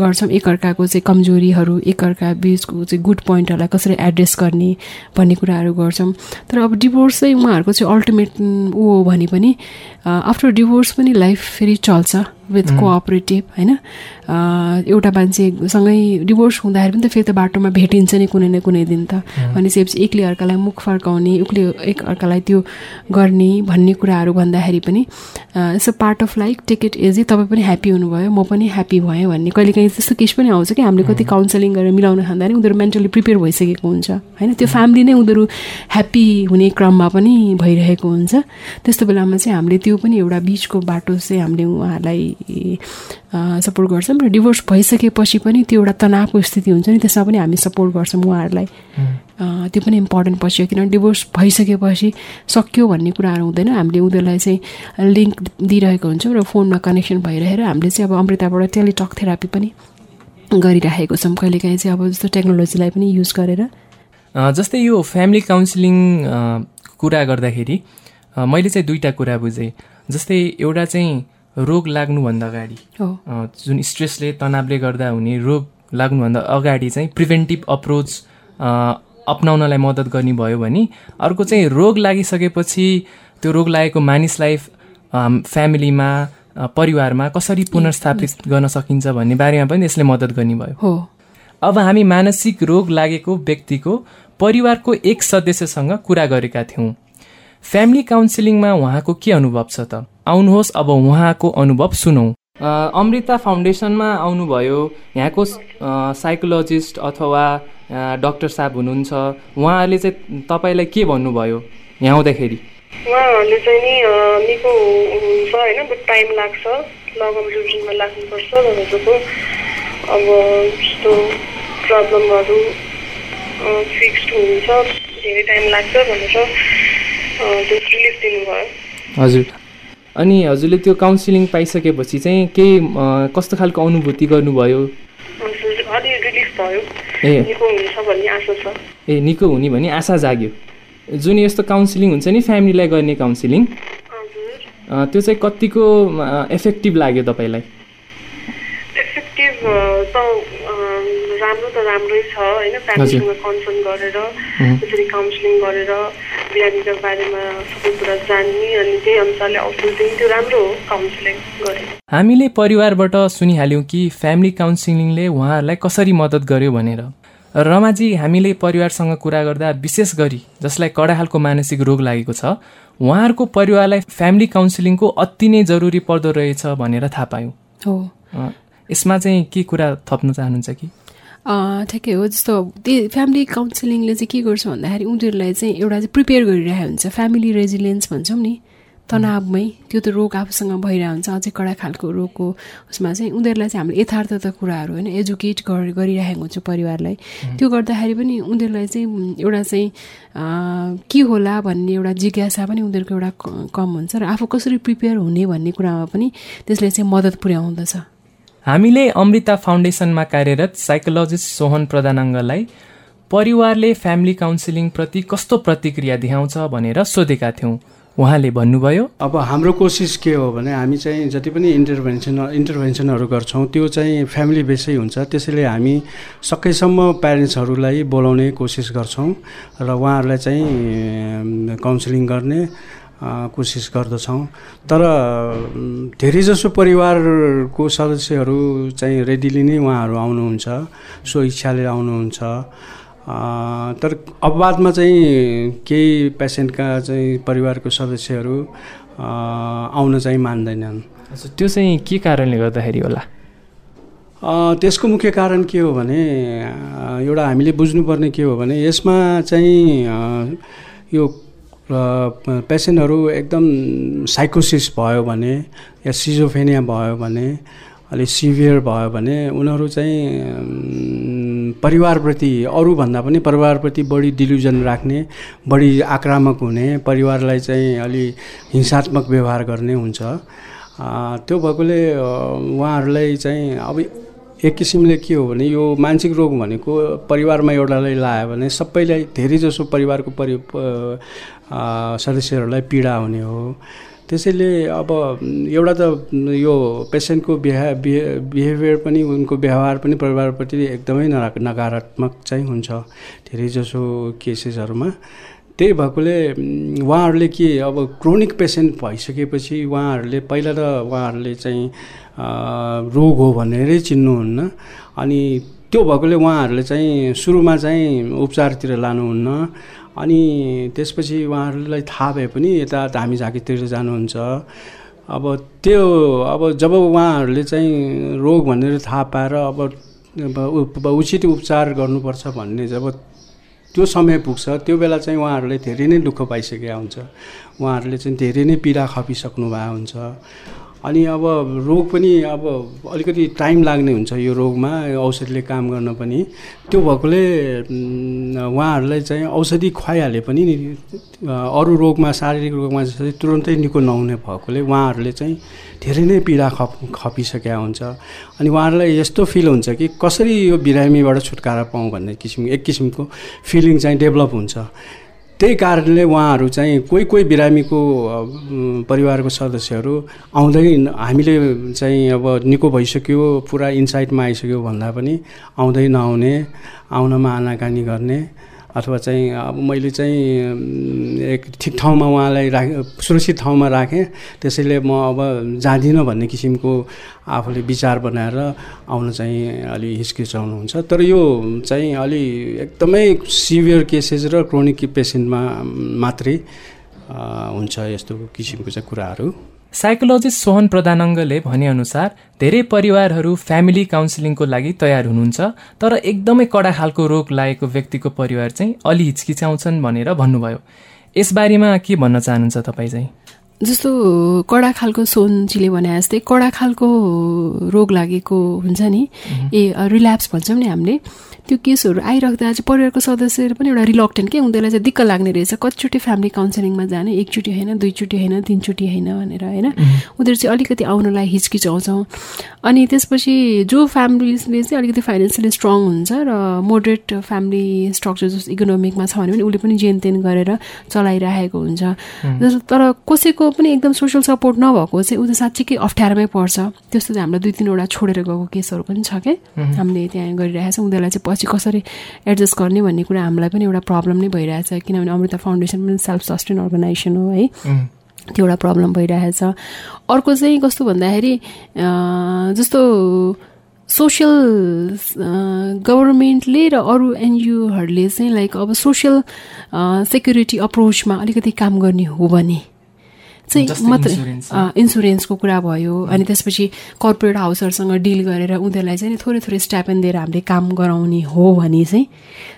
गर्छौँ। एकअर्काको चाहिँ कमजोरीहरू एकअर्का बिचको चाहिँ गुड पोइन्टहरूलाई कसरी एड्रेस गर्ने भन्ने कुराहरू गर्छौँ। तर अब डिभोर्स चाहिँ उहाँहरूको चाहिँ अल्टिमेट ऊ हो भने पनि आफ्टर डिभोर्स पनि लाइफ फेरि चल्छ विथ कोअपरेटिभ होइन? एउटा मान्छेसँगै डिभोर्स हुँदाखेरि पनि त फेरि त बाटोमा भेटिन्छ नि कुनै न कुनै दिन त। भनेपछि एकले अर्कालाई मुख फर्काउने एकले एक अर्कालाई त्यो गर्ने भन्ने कुराहरू भन्दाखेरि पनि it's a part of like take it easy तपाईँ पनि ह्याप्पी हुनुभयो म पनि ह्याप्पी भएँ भन्ने। कहिले काहीँ त्यस्तो केस पनि आउँछ कि हामीले कति काउन्सिलिङ गरेर मिलाउन खाँदा उनीहरू मेन्टली प्रिपेयर भइसकेको हुन्छ। होइन त्यो फ्यामिली नै उनीहरू ह्याप्पी हुने क्रममा पनि भइरहेको हुन्छ। त्यस्तो बेलामा चाहिँ हामीले त्यो पनि एउटा बिचको बाटो चाहिँ हामीले उहाँहरूलाई सपोर्ट गर्छौँ र डिभोर्स भइसकेपछि पनि त्यो एउटा तनावको स्थिति हुन्छ नि त्यसमा पनि हामी सपोर्ट गर्छौँ उहाँहरूलाई। त्यो पनि इम्पोर्टेन्ट पछि हो। किनभने डिभोर्स भइसकेपछि सक्यो भन्ने कुराहरू हुँदैन। हामीले उनीहरूलाई चाहिँ लिङ्क दिइरहेको हुन्छौँ र फोनमा कनेक्सन भइरहेर हामीले चाहिँ अब अमृताबाट टेलिटक थेरापी पनि गरिराखेको छौँ। कहिलेकाहीँ चाहिँ अब जस्तो टेक्नोलोजीलाई पनि युज गरेर। जस्तै यो फ्यामिली काउन्सिलिङ कुरा गर्दाखेरि मैले चाहिँ दुईवटा कुरा बुझेँ। जस्तै एउटा चाहिँ रोग लाग्नुभन्दा अगाडि जुन स्ट्रेसले तनावले गर्दा हुने रोग लाग्नुभन्दा अगाडि चाहिँ प्रिभेन्टिभ अप्रोच अप्नाउनलाई मद्दत गर्ने भयो भने अर्को चाहिँ रोग लागिसकेपछि त्यो रोग लागेको मानिसलाई फ्यामिलीमा परिवारमा कसरी पुनर्स्थापित गर्न सकिन्छ भन्ने बारेमा पनि यसले मद्दत गर्ने भयो। अब हामी मानसिक रोग लागेको व्यक्तिको परिवारको एक सदस्यसँग कुरा गरेका थियौँ। फ्यामिली काउन्सिलिङमा उहाँको के अनुभव छ त? आउनुहोस् अब उहाँको अनुभव सुनौ। अमृता फाउन्डेसनमा आउनुभयो। यहाँको साइकोलोजिस्ट अथवा डक्टर साहब हुनुहुन्छ। उहाँहरूले चाहिँ तपाईँलाई के भन्नुभयो यहाँ आउँदाखेरि? उहाँहरूले चाहिँ नि निको हुन्छ होइन बट टाइम लाग्छ। ल कम्पिटिसनमा लाग्नुपर्छ। भनेको अब जस्तो प्रब्लमहरू फिक्स्ड हुन्छ। धेरै टाइम लाग्छ भनेर त्यो रिलिफ दिनुभयो। हजुर। अनि हजुरले त्यो काउन्सिलिङ पाइसकेपछि चाहिँ केही कस्तो खालको अनुभूति गर्नुभयो? ए। ए निको हुने भन्ने आशा जाग्यो। जुन यस्तो काउन्सिलिङ हुन्छ नि फ्यामिलीलाई गर्ने काउन्सिलिङ त्यो चाहिँ कतिको इफेक्टिभ लाग्यो तपाईँलाई? इफेक्टिभ त राम्रो त राम्रै छ होइन? फ्यामिलीसँग कन्सर्न गरेर त्यसरी काउन्सिलिङ गरेर बिरामीको बारेमा सबै कुरा जान्ने अनि त्यही अनुसारले औषध दिन्थ्यो राम्रो हो काउन्सिलिङ गरेर। हामीले परिवारबाट सुनिहाल्यौँ कि फ्यामिली काउन्सिलिङले उहाँहरूलाई कसरी मद्दत गर्यो भनेर। रमाजी हामीले परिवारसँग कुरा गर्दा विशेष गरी जसलाई कडा खालको मानसिक रोग लागेको छ उहाँहरूको परिवारलाई फ्यामिली काउन्सिलिङको अति नै जरुरी पर्दो रहेछ भनेर थाहा पायौँ। हो। यसमा चाहिँ के कुरा थप्न चाहनुहुन्छ कि? ठिकै हो। जस्तो त्यो फ्यामिली काउन्सिलिङले चाहिँ के गर्छ भन्दाखेरि उनीहरूलाई चाहिँ एउटा चाहिँ प्रिपेयर गरिरहेको हुन्छ। फ्यामिली रेजिलियन्स भन्छौँ नि। तनावमै। त्यो त रोग आफूसँग भइरहेको हुन्छ। अझै कडा खालको रोगको उसमा चाहिँ उनीहरूलाई चाहिँ हामीले यथार्थ कुराहरू होइन एजुकेट गरिरहेको हुन्छौँ परिवारलाई। त्यो गर्दाखेरि पनि उनीहरूलाई चाहिँ एउटा चाहिँ के होला भन्ने एउटा जिज्ञासा पनि उनीहरूको एउटा कम हुन्छ र आफू कसरी प्रिपेयर हुने भन्ने कुरामा पनि त्यसले चाहिँ मद्दत पुर्याउँदछ हामीले अमृता फाउन्डेसनमा कार्यरत साइकोलोजिस्ट सोहन प्रधानाङ्गलाई परिवारले फ्यामिली काउन्सिलिङप्रति कस्तो प्रतिक्रिया देखाउँछ भनेर सोधेका थियौँ। उहाँले भन्नुभयो अब हाम्रो कोसिस के हो भने हामी चाहिँ जति पनि इन्टरभेन्सन इन्टरभेन्सनहरू गर्छौँ त्यो चाहिँ फ्यामिली बेसै हुन्छ। त्यसैले हामी सकेसम्म प्यारेन्ट्सहरूलाई बोलाउने कोसिस गर्छौँ र उहाँहरूलाई चाहिँ काउन्सिलिङ गर्ने कोसिस गर्दछौँ। तर धेरैजसो परिवारको सदस्यहरू चाहिँ रेडिली नै उहाँहरू आउनुहुन्छ सो इच्छाले आउनुहुन्छ तर अपवादमा चाहिँ केही पेसेन्टका चाहिँ परिवारको सदस्यहरू आउन चाहिँ मान्दैनन्। त्यो चाहिँ के कारणले गर्दाखेरि होला? त्यसको मुख्य कारण के हो भने एउटा हामीले बुझ्नुपर्ने के हो भने यसमा चाहिँ यो पेसेन्टहरू एकदम साइकोसिस भयो भने या सिजोफेनिया भयो भने अलिक सिभियर भयो भने उनीहरू चाहिँ परिवारप्रति अरूभन्दा पनि परिवारप्रति बढी डिल्युजन राख्ने बढी आक्रामक हुने परिवारलाई चाहिँ अलि हिंसात्मक व्यवहार गर्ने हुन्छ। त्यो भएकोले उहाँहरूलाई चाहिँ अब एक किसिमले के हो भने यो मानसिक रोग भनेको परिवारमा एउटालाई लायो भने सबैलाई धेरै जसो परिवारको परि सदस्यहरूलाई पीडा हुने हो। त्यसैले अब एउटा त यो पेसेन्टको बिहे बिहेभियर पनि उनको व्यवहार पनि परिवारप्रति एकदमै नकारात्मक चाहिँ हुन्छ धेरै जसो केसेसहरूमा। त्यही भएकोले उहाँहरूले के अब क्रोनिक पेसेन्ट भइसकेपछि उहाँहरूले पहिला त उहाँहरूले चाहिँ रोग हो भनेरै चिन्नुहुन्न अनि त्यो भएकोले उहाँहरूले चाहिँ सुरुमा चाहिँ उपचारतिर लानुहुन्न। अनि त्यसपछि उहाँहरूलाई थाहा भए पनि यता धामी झाँकीतिर जानुहुन्छ। अब त्यो अब जब उहाँहरूले चाहिँ रोग भनेर थाहा पाएर अब उचित उपचार गर्नुपर्छ भन्ने जब त्यो समय पुग्छ त्यो बेला चाहिँ उहाँहरूले धेरै नै दुःख पाइसकेका हुन्छ। उहाँहरूले चाहिँ धेरै नै पीडा खपिसक्नु भएको हुन्छ। अनि अब रोग पनि अब अलिकति टाइम लाग्ने हुन्छ यो रोगमा औषधिले काम गर्न पनि। त्यो भएकोले उहाँहरूलाई चाहिँ औषधि खुवाइहाले पनि अरू रोगमा शारीरिक रोगमा जस्तै तुरन्तै निको नहुने भएकोले उहाँहरूले चाहिँ धेरै नै पीडा खप खपिसकेका हुन्छ। अनि उहाँहरूलाई यस्तो फिल हुन्छ कि कसरी यो बिरामीबाट छुटकारा पाऊँ भन्ने किसिम एक किसिमको फिलिङ चाहिँ डेभलप हुन्छ। त्यही कारणले उहाँहरू चाहिँ कोही कोही बिरामीको परिवारको सदस्यहरू आउँदै हामीले चाहिँ अब निको भइसक्यो पुरा इन्साइटमा आइसक्यो भन्दा पनि आउँदै नआउने आउनमा आनाकानी गर्ने अथवा चाहिँ अब मैले चाहिँ एक ठिक ठाउँमा उहाँलाई राख सुरक्षित ठाउँमा राखेँ। त्यसैले म अब जाँदिनँ भन्ने किसिमको आफूले विचार बनाएर आउन चाहिँ अलि हिचकिचाउनुहुन्छ। तर यो चाहिँ अलि एकदमै सिभियर केसेस र क्रोनिक पेसेन्टमा मात्रै हुन्छ यस्तो किसिमको चाहिँ कुराहरू। साइकोलोजिस्ट सोहन प्रधानङ्गले भनेअनुसार धेरै परिवारहरू फ्यामिली काउन्सिलिङको लागि तयार हुनुहुन्छ तर एकदमै कडा खालको रोग लागेको व्यक्तिको परिवार चाहिँ अलि हिचकिचाउँछन् भनेर भन्नुभयो। यसबारेमा के भन्न चाहनुहुन्छ तपाईँ चाहिँ जस्तो कडा खालको सोनजीले भने जस्तै कडा खालको रोग लागेको हुन्छ नि। ए रिल्याप्स भन्छौँ नि हामीले। त्यो केसहरू आइराख्दा चाहिँ परिवारको सदस्यहरू पनि एउटा रिलक्टेन्ट के उनीहरूलाई चाहिँ दिक्क लाग्ने रहेछ। कतिचोटि फ्यामिली काउन्सिलिङमा जाने एकचोटि होइन दुईचोटि होइन तिनचोटि होइन भनेर होइन? उनीहरू चाहिँ अलिकति आउनलाई हिचकिचाउँछौँ। अनि त्यसपछि जो फ्यामिलीले चाहिँ अलिकति फाइनेन्सियली स्ट्रङ हुन्छ र मोडरेट फ्यामिली स्ट्रक्चर जस्तो इकोनोमिकमा छ भने पनि उसले पनि जेनतेन गरेर चलाइरहेको हुन्छ। जस्तो तर कसैको पनि एकदम सोसियल सपोर्ट नभएको चाहिँ ऊ त साँच्चीकै अप्ठ्यारोमै पर्छ। त्यस्तो चाहिँ हामीलाई दुई तिनवटा छोडेर गएको केसहरू पनि छ क्या हामीले त्यहाँ गरिरहेको छ। उनीहरूलाई चाहिँ पछि कसरी एडजस्ट गर्ने भन्ने कुरा हामीलाई पनि एउटा प्रब्लम नै भइरहेछ। किनभने अमृता फाउन्डेसन पनि सेल्फ सस्टेन अर्गनाइजेसन हो। है त्यो एउटा प्रब्लम भइरहेछ। अर्को चाहिँ कस्तो भन्दाखेरि जस्तो सोसियल गभर्मेन्टले र अरू एनजिओहरूले चाहिँ लाइक अब सोसियल सेक्युरिटी अप्रोचमा अलिकति काम गर्ने हो भने चाहिँ मात्रै इन्सुरेन्सको कुरा भयो। अनि त्यसपछि कर्पोरेट हाउसहरूसँग डिल गरेर उनीहरूलाई चाहिँ थोरै थोरै स्ट्यापेन दिएर हामीले काम गराउने हो भने चाहिँ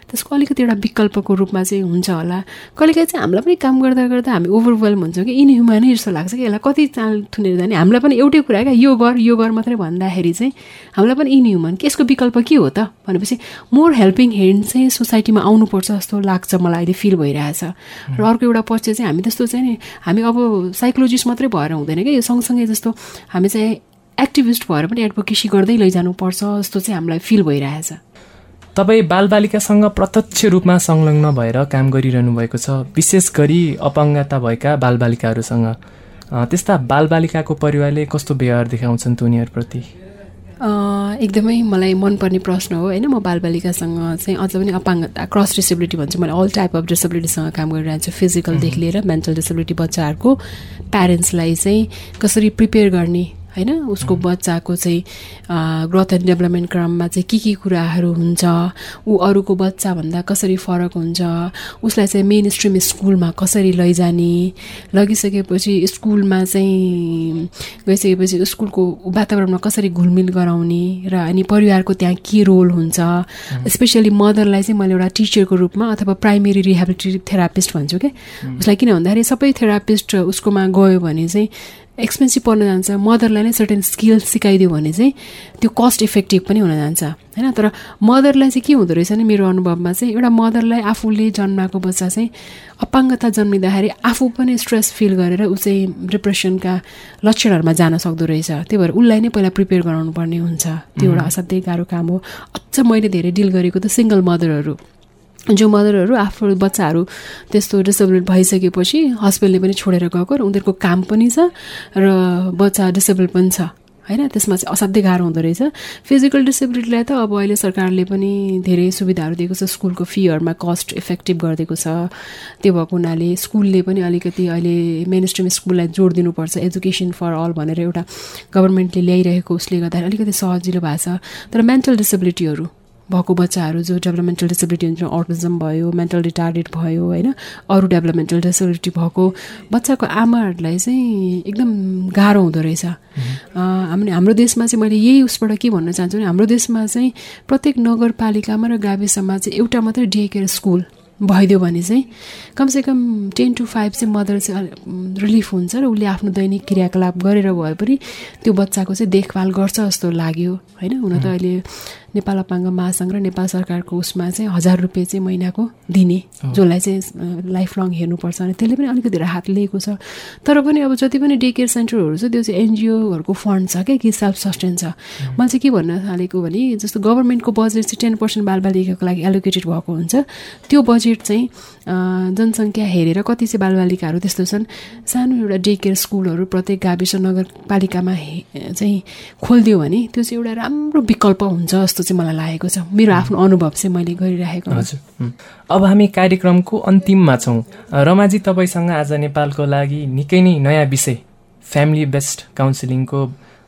त्यसको अलिकति एउटा विकल्पको रूपमा चाहिँ हुन्छ होला। कहिलेकाहीँ चाहिँ हामीलाई पनि काम गर्दा गर्दा हामी ओभरवेल्म हुन्छौँ कि इनह्युमनै जस्तो लाग्छ कि यसलाई कति चाल थुनेर जाने। हामीलाई पनि एउटै कुरा क्या यो गर यो गर मात्रै भन्दाखेरि चाहिँ हामीलाई पनि इनह्युमन कि यसको विकल्प के हो त? भनेपछि मोर हेल्पिङ ह्यान्ड चाहिँ सोसाइटीमा आउनुपर्छ जस्तो लाग्छ मलाई अहिले फिल भइरहेछ। र अर्को एउटा पक्ष चाहिँ हामी त्यस्तो चाहिँ नि हामी अब साइकोलोजिस्ट मात्रै भएर हुँदैन क्या। यो सँगसँगै जस्तो हामी चाहिँ एक्टिभिस्ट भएर पनि एडभोकेसी गर्दै लैजानुपर्छ जस्तो चाहिँ हामीलाई फिल भइरहेछ। तपाईँ बालबालिकासँग प्रत्यक्ष रूपमा संलग्न भएर काम गरिरहनु भएको छ विशेष गरी अपाङ्गता भएका बालबालिकाहरूसँग। त्यस्ता बालबालिकाको परिवारले कस्तो व्यवहार देखाउँछन् त उनीहरूप्रति? एकदमै मलाई मनपर्ने प्रश्न हो होइन? म बालबालिकासँग चाहिँ अझ पनि अपाङ्गता क्रस डिसेबिलिटी भन्छु। मैले अल टाइप अफ डिसेबिलिटीसँग काम गरिरहेको छु। फिजिकलदेखि लिएर मेन्टल डिसेबिलिटी बच्चाहरूको प्यारेन्ट्सलाई चाहिँ कसरी प्रिपेयर गर्ने होइन? उसको बच्चाको चाहिँ ग्रोथ एन्ड डेभलपमेन्ट क्रममा चाहिँ के के कुराहरू हुन्छ? ऊ अरूको बच्चाभन्दा कसरी फरक हुन्छ? उसलाई चाहिँ मेन स्ट्रिम स्कुलमा कसरी लैजाने? लगिसकेपछि स्कुलमा चाहिँ गइसकेपछि स्कुलको वातावरणमा कसरी घुलमिल गराउने? र अनि परिवारको त्यहाँ के रोल हुन्छ? स्पेसली मदरलाई चाहिँ मैले एउटा टिचरको रूपमा अथवा प्राइमेरी रिहेबिलिटेटिभ थेरापिस्ट भन्छु क्या उसलाई किन भन्दाखेरि सबै थेरापिस्ट उसकोमा गयो भने चाहिँ एक्सपेन्सिभ पर्न जान्छ। मदरलाई नै सर्टेन स्किल सिकाइदियो भने चाहिँ त्यो कस्ट इफेक्टिभ पनि हुन जान्छ। होइन? तर मदरलाई चाहिँ के हुँदो रहेछ नि मेरो अनुभवमा चाहिँ एउटा मदरलाई आफूले जन्माएको बच्चा चाहिँ अपाङ्गता जन्मिँदाखेरि आफू पनि स्ट्रेस फिल गरेर ऊ चाहिँ डिप्रेसनका लक्षणहरूमा जान सक्दो रहेछ। त्यही भएर उसलाई नै पहिला प्रिपेयर गराउनु पर्ने हुन्छ। त्यो एउटा असाध्यै गाह्रो काम हो। अझ मैले धेरै डिल गरेको त सिङ्गल मदरहरू जो मदरहरू आफ्नो बच्चाहरू त्यस्तो डिसेबल भइसकेपछि हस्बेन्डले पनि छोडेर गएको र उनीहरूको काम पनि छ र बच्चा डिसेबल पनि छ होइन? त्यसमा चाहिँ असाध्यै गाह्रो हुँदो रहेछ। फिजिकल डिसेबिलिटीलाई त अब अहिले सरकारले पनि धेरै सुविधाहरू दिएको छ। स्कुलको फीहरूमा कस्ट इफेक्टिभ गरिदिएको छ। त्यो भएको हुनाले स्कुलले पनि अलिकति अहिले मेन स्ट्रिम स्कुललाई जोड दिनुपर्छ एजुकेसन फर अल भनेर एउटा गभर्मेन्टले ल्याइरहेको उसले गर्दाखेरि अलिकति सजिलो भएको छ। तर मेन्टल डिसेबिलिटीहरू भएको बच्चाहरू जो डेभलपमेन्टल डिसेबिलिटी हुन्छ अटिजम भयो मेन्टल रिटार्डेड भयो होइन अरू डेभलपमेन्टल डिसेबिलिटी भएको बच्चाको आमाहरूलाई चाहिँ एकदम गाह्रो हुँदो रहेछ। हामी हाम्रो देशमा चाहिँ मैले यही उसबाट के भन्न चाहन्छु भने हाम्रो देशमा चाहिँ प्रत्येक नगरपालिकामा र गाविसमा चाहिँ एउटा मात्रै डे केयर स्कुल भइदियो भने चाहिँ कमसेकम टेन टु फाइभ चाहिँ मदर चाहिँ रिलिफ हुन्छ र उसले आफ्नो दैनिक क्रियाकलाप गरेर भए पनि त्यो बच्चाको चाहिँ देखभाल गर्छ जस्तो लाग्यो होइन। हुन त अहिले नेपाल अपाङ्ग महासङ्घ र नेपाल सरकारको उसमा चाहिँ हजार रुपियाँ चाहिँ महिनाको दिने जसलाई चाहिँ लाइफ लङ हेर्नुपर्छ अनि त्यसले पनि अलिकति राहत लिएको छ। तर पनि अब जति पनि डे केयर सेन्टरहरू छ त्यो चाहिँ एनजिओहरूको फन्ड छ क्या कि सेल्फ सस्टेन छ मैले चाहिँ के भन्न थालेको भने जस्तो गभर्मेन्टको बजेट चाहिँ टेन पर्सेन्ट बालबालिकाको लागि एलोकेटेड भएको हुन्छ। त्यो बजेट चाहिँ जनसङ्ख्या हेरेर कति चाहिँ बालबालिकाहरू त्यस्तो छन् सानो एउटा डे केयर स्कुलहरू प्रत्येक गाविस नगरपालिकामा चाहिँ खोलिदियो भने त्यो चाहिँ एउटा राम्रो विकल्प हुन्छ जस्तो चाहिँ मलाई लागेको छ। मेरो आफ्नो अनुभव चाहिँ मैले गरिरहेको हजुर। अब हामी कार्यक्रमको अन्तिममा छौँ। रमाजी तपाईँसँग आज नेपालको लागि निकै नै नयाँ विषय फ्यामिली बेस्ड काउन्सिलिङको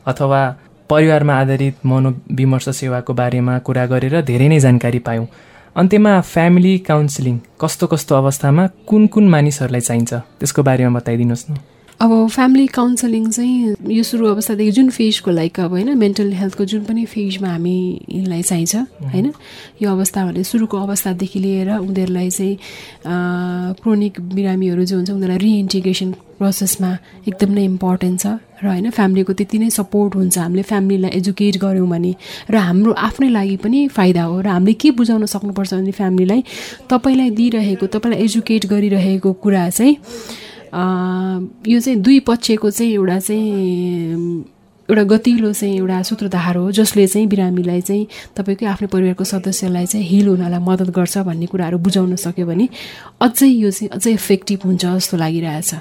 अथवा परिवारमा आधारित मनोविमर्श सेवाको बारेमा कुरा गरेर धेरै नै जानकारी पायौँ। अन्त्यमा फ्यामिली काउन्सिलिङ कस्तो कस्तो अवस्थामा कुन कुन मानिसहरूलाई चाहिन्छ त्यसको बारेमा बताइदिनुहोस् न। अब फ्यामिली काउन्सिलिङ चाहिँ यो सुरु अवस्थादेखि जुन फेजको लाइक अब होइन मेन्टल हेल्थको जुन पनि फेजमा हामीलाई चाहिन्छ होइन? यो अवस्था भने सुरुको अवस्थादेखि लिएर उनीहरूलाई चाहिँ क्रोनिक बिरामीहरू जो हुन्छ उनीहरूलाई रिइन्टिग्रेसन प्रोसेसमा एकदम नै इम्पोर्टेन्ट छ र होइन फ्यामिलीको त्यति नै सपोर्ट हुन्छ हामीले फ्यामिलीलाई एजुकेट गऱ्यौँ भने र हाम्रो आफ्नै लागि पनि फाइदा हो र हामीले के बुझाउन सक्नुपर्छ भने फ्यामिलीलाई तपाईँलाई दिइरहेको तपाईँलाई एजुकेट गरिरहेको कुरा चाहिँ यो चाहिँ दुई पक्षको चाहिँ एउटा चाहिँ एउटा गतिलो चाहिँ एउटा सूत्रधार हो जसले चाहिँ बिरामीलाई चाहिँ तपाईँकै आफ्नो परिवारको सदस्यलाई चाहिँ हिल हुनलाई मद्दत गर्छ भन्ने कुराहरू बुझाउन सक्यो भने अझै यो चाहिँ अझै इफेक्टिभ हुन्छ जस्तो लागिरहेछ।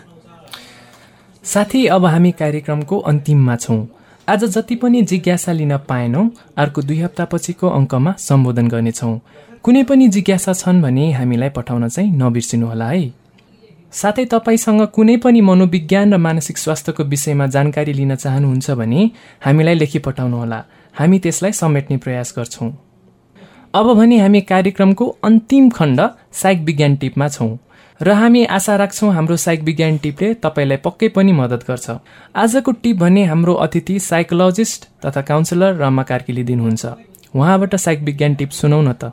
साथी अब हामी कार्यक्रमको अन्तिममा छौँ। आज जति पनि जिज्ञासा लिन पाएनौँ अर्को दुई हप्तापछिको अङ्कमा सम्बोधन गर्नेछौँ। कुनै पनि जिज्ञासा छन् भने हामीलाई पठाउन चाहिँ नबिर्सिनुहोला है। साथै तपाईँसँग कुनै पनि मनोविज्ञान र मानसिक स्वास्थ्यको विषयमा जानकारी लिन चाहनुहुन्छ भने हामीलाई लेखी पठाउनुहोला हामी त्यसलाई समेट्ने प्रयास गर्छौँ। अब भने हामी कार्यक्रमको अन्तिम खण्ड साइक विज्ञान टिपमा छौँ र हामी आशा राख्छौँ हाम्रो साइक विज्ञान टिपले तपाईँलाई पक्कै पनि मद्दत गर्छ। आजको टिप भने हाम्रो अतिथि साइकोलोजिस्ट तथा काउन्सिलर रमा कार्कीले दिनुहुन्छ। उहाँबाट साइक विज्ञान टिप सुनौ न त।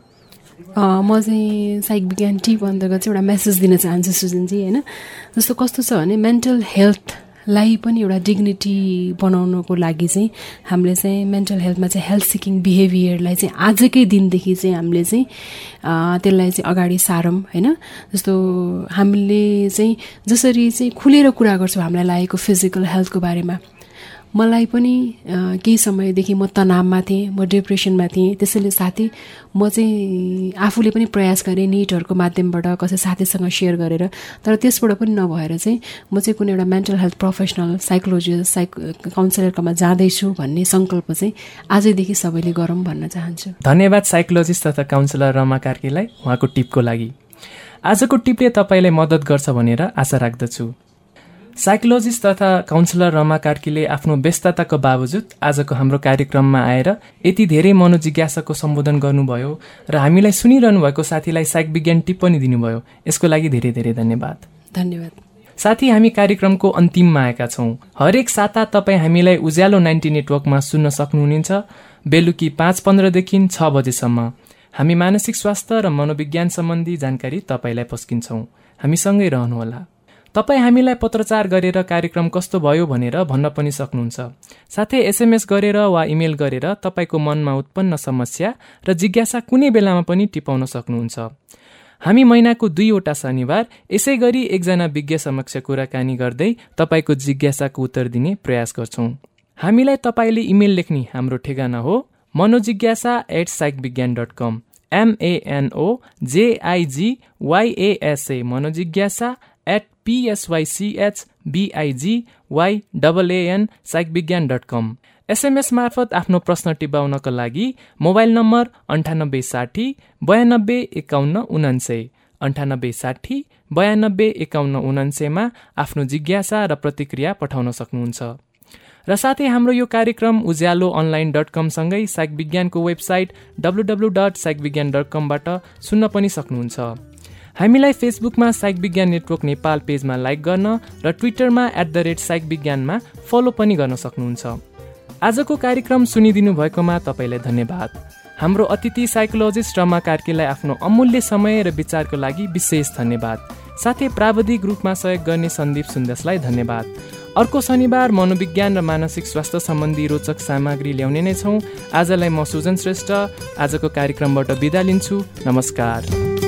म चाहिँ साइक विज्ञान टिप अन्तर्गत चाहिँ एउटा मेसेज दिन चाहन्छु सुजनजी होइन? जस्तो कस्तो छ भने मेन्टल हेल्थलाई पनि एउटा डिग्निटी बनाउनको लागि चाहिँ हामीले चाहिँ मेन्टल हेल्थमा चाहिँ हेल्थ सिकिङ बिहेभियरलाई चाहिँ आजकै दिनदेखि चाहिँ हामीले चाहिँ त्यसलाई चाहिँ अगाडि सारौँ होइन? जस्तो हामीले चाहिँ जसरी चाहिँ खुलेर कुरा गर्छौँ हामीलाई लागेको फिजिकल हेल्थको बारेमा। मलाई पनि केही समयदेखि म तनावमा थिएँ म डिप्रेसनमा थिएँ। त्यसैले साथी म चाहिँ आफूले पनि प्रयास गरेँ निटहरूको माध्यमबाट कसै साथीसँग सेयर गरेर। तर त्यसबाट पनि नभएर चाहिँ म चाहिँ कुनै एउटा mental health professional psychologist psych काउन्सिलरकोमा जाँदैछु भन्ने सङ्कल्प चाहिँ आजैदेखि सबैले गरौँ भन्न चाहन्छु। धन्यवाद साइकोलोजिस्ट तथा काउन्सिलर रमा कार्कीलाई उहाँको टिपको लागि। आजको टिपले तपाईँलाई मद्दत गर्छ भनेर आशा राख्दछु। साइकोलोजिस्ट तथा काउन्सिलर रमा कार्कीले आफ्नो व्यस्तताको बावजुद आजको हाम्रो कार्यक्रममा आएर यति धेरै मनोजिज्ञासाको सम्बोधन गर्नुभयो र हामीलाई सुनिरहनु भएको साथीलाई साइक विज्ञान टिप्पणी दिनुभयो। यसको लागि धेरै धेरै धन्यवाद। धन्यवाद। साथी हामी कार्यक्रमको अन्तिममा आएका छौँ। हरेक साता तपाईँ हामीलाई उज्यालो नाइन्टी नेटवर्कमा सुन्न सक्नुहुनेछ। बेलुकी पाँच पन्ध्रदेखि छ बजेसम्म। हामी मानसिक स्वास्थ्य र मनोविज्ञान सम्बन्धी जानकारी तपाईँलाई पस्किन्छौँ। हामीसँगै रहनुहोला। तपाईँ हामीलाई पत्रचार गरेर कार्यक्रम कस्तो भयो भनेर भन्न पनि सक्नुहुन्छ। साथै एसएमएस गरेर वा इमेल गरेर तपाईँको मनमा उत्पन्न समस्या र जिज्ञासा कुनै बेलामा पनि टिपाउन सक्नुहुन्छ। हामी महिनाको दुईवटा शनिबार यसै गरी एकजना विज्ञ समक्ष कुराकानी गर्दै तपाईँको जिज्ञासाको उत्तर दिने प्रयास गर्छौँ। हामीलाई तपाईँले इमेल लेख्ने हाम्रो ठेगाना हो Manojigyasa at psych Vigyan dot com M N O J I G Y S A Manojigyasa at P S Y C H B I G Y double N psych Vigyan dot com SMS मार्फत आफ्नो प्रश्न टिपाउनका लागि mobile number अन्ठानब्बे साठी बयानब्बे एकाउन्न उनान्सय अन्ठानब्बे साठी बयानब्बे एकाउन्न उनान्सयमा आफ्नो जिज्ञासा र प्रतिक्रिया पठाउन सक्नुहुन्छ। र साथै हाम्रो यो कार्यक्रम उज्यालो अनलाइन डट कमसँगै साइक विज्ञानको website W W dot psych Vigyan dot कमबाट सुन्न पनि सक्नुहुन्छ। हामीलाई फेसबुकमा साइक विज्ञान नेटवर्क नेपाल पेजमा लाइक गर्न र ट्विटरमा एट द रेट साइक विज्ञानमा फलो पनि गर्न सक्नुहुन्छ। आजको कार्यक्रम सुनिदिनु भएकोमा तपाईँलाई धन्यवाद। हाम्रो अतिथि साइकोलोजिस्ट रमा कार्कीलाई आफ्नो अमूल्य समय र विचारको लागि विशेष धन्यवाद। साथै प्राविधिक रूपमा सहयोग गर्ने सन्दीप सुन्देशलाई धन्यवाद। अर्को शनिबार मनोविज्ञान र मानसिक स्वास्थ्य सम्बन्धी रोचक सामग्री ल्याउने नै छौँ। आजलाई म सुजन श्रेष्ठ। आजको कार्यक्रमबाट बिदा लिन्छु। नमस्कार।